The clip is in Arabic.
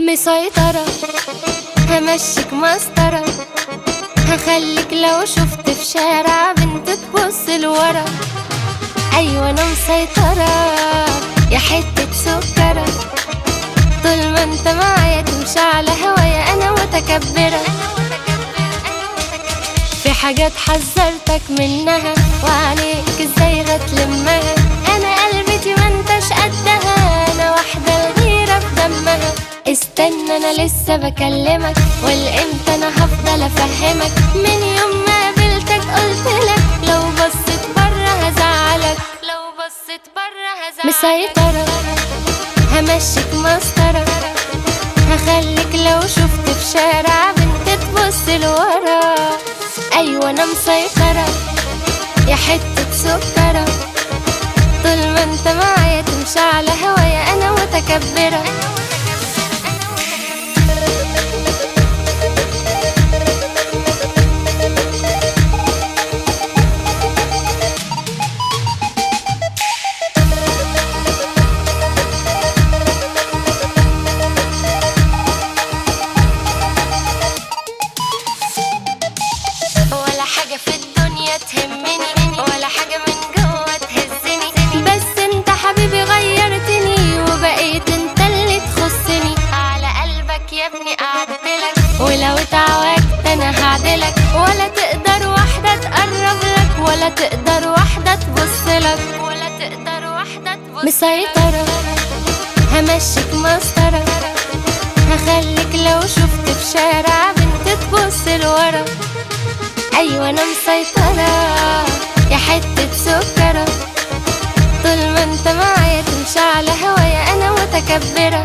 مسيطرة همشيك مسطرة هخليك لو شفت في شارع بنت تبص لورا. أيوة أنا مسيطرة. يا حتة سكرة. طول ما أنت معايا تمشي على هوايا. أنا متكبرة. في حاجات حذرتك منها وعليك إزاي هتلمها أنا قلبتي ما أنتش قدها. أنا واحدة الغيرة في دمها. استنى أنا لسه بكلمك. والإمتى أنا هفضل أفهمك. من يوم لو بصيت بره هزعلك. مسيطرة. همشيك مسطرة. هخليك لو شفت في شارع بنت تبص لورا. أيوه أنا مسيطرة. يا حتة سكرة. طول ما انت معايا تمشي على هوايا أنا متكبرة. هعدلك ولا تقدر واحدة تقرب لك ولا تقدر واحدة تبصلك ولا تقدر واحدة تبص مسيطرة. همشيك مسطرة. هخليك لو شفت في شارع بنت تبص لورا. أيوه أنا مسيطرة. يا حتة سكرة. طول ما أنت معايا تمشي على هوايا أنا متكبرة.